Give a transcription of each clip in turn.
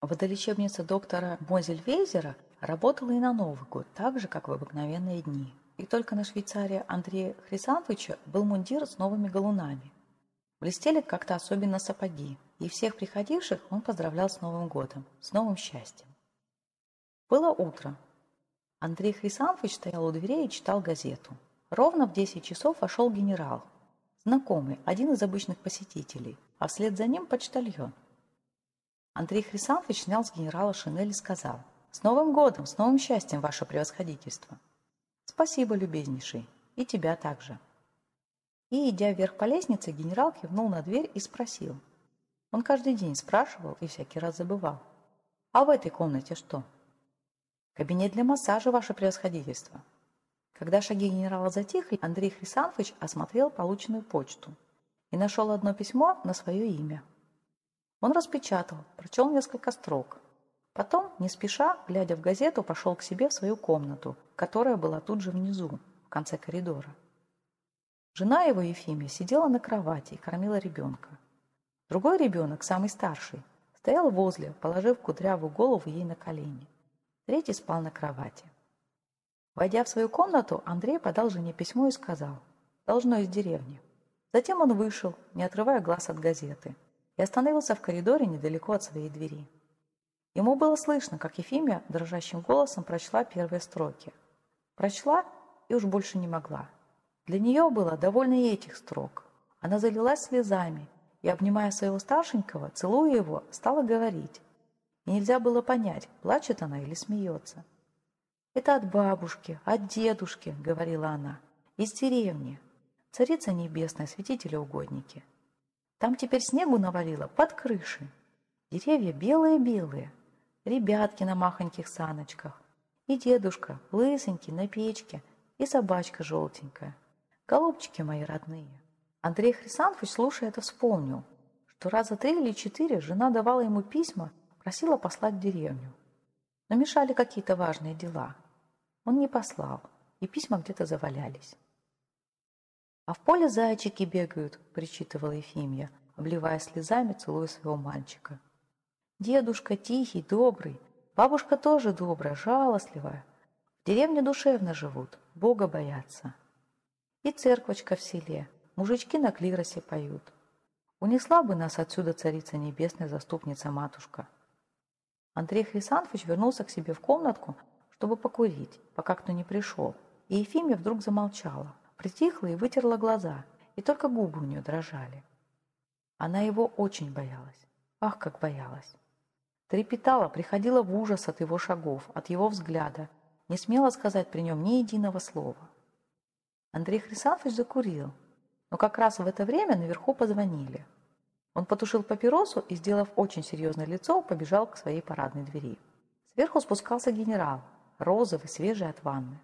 Водолечебница доктора Мозель-Вейзера работала и на Новый год, так же, как в обыкновенные дни. И только на швейцаре Андрея Хрисантовича был мундир с новыми галунами. Блестели как-то особенно сапоги, и всех приходивших он поздравлял с Новым годом, с новым счастьем. Было утро. Андрей Хрисантович стоял у дверей и читал газету. Ровно в 10 часов вошел генерал. Знакомый, один из обычных посетителей, а вслед за ним почтальон – Андрей Хрисантович снял с генерала шинель и сказал «С Новым годом, с новым счастьем, ваше превосходительство!» «Спасибо, любезнейший, и тебя также!» И, идя вверх по лестнице, генерал кивнул на дверь и спросил. Он каждый день спрашивал и всякий раз забывал. «А в этой комнате что?» «Кабинет для массажа, ваше превосходительство!» Когда шаги генерала затихли, Андрей Хрисантович осмотрел полученную почту и нашел одно письмо на свое имя – он распечатал, прочел несколько строк. Потом, не спеша, глядя в газету, пошел к себе в свою комнату, которая была тут же внизу, в конце коридора. Жена его, Ефимия, сидела на кровати и кормила ребенка. Другой ребенок, самый старший, стоял возле, положив кудрявую голову ей на колени. Третий спал на кровати. Войдя в свою комнату, Андрей подал жене письмо и сказал «Должно из деревни». Затем он вышел, не отрывая глаз от газеты – и остановился в коридоре недалеко от своей двери. Ему было слышно, как Ефимия дрожащим голосом прочла первые строки. Прочла и уж больше не могла. Для нее было довольно и этих строк. Она залилась слезами и, обнимая своего старшенького, целуя его, стала говорить. И нельзя было понять, плачет она или смеется. «Это от бабушки, от дедушки», — говорила она, — «из деревни. Царица небесная, святители-угодники». Там теперь снегу навалило под крышей. Деревья белые-белые, ребятки на махоньких саночках, и дедушка лысенький на печке, и собачка желтенькая. Голубчики мои родные. Андрей Хрисантович, слушая это, вспомнил, что раза три или четыре жена давала ему письма, просила послать в деревню. Но мешали какие-то важные дела. Он не послал, и письма где-то завалялись. «А в поле зайчики бегают», – причитывала Ефимия, обливая слезами, целуя своего мальчика. «Дедушка тихий, добрый, бабушка тоже добрая, жалостливая. В деревне душевно живут, Бога боятся. И церквочка в селе, мужички на клиросе поют. Унесла бы нас отсюда царица небесная заступница-матушка». Андрей Хрисантович вернулся к себе в комнатку, чтобы покурить, пока кто не пришел, и Ефимия вдруг замолчала – притихла и вытерла глаза, и только губы у нее дрожали. Она его очень боялась. Ах, как боялась! Трепетала, приходила в ужас от его шагов, от его взгляда, не смела сказать при нем ни единого слова. Андрей Хрисантович закурил, но как раз в это время наверху позвонили. Он потушил папиросу и, сделав очень серьезное лицо, побежал к своей парадной двери. Сверху спускался генерал, розовый, свежий от ванны.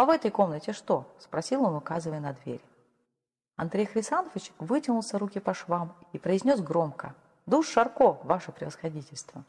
«А в этой комнате что?» – спросил он, указывая на дверь. Андрей Хрисантович вытянулся руки по швам и произнес громко «Душ Шарко, ваше превосходительство!»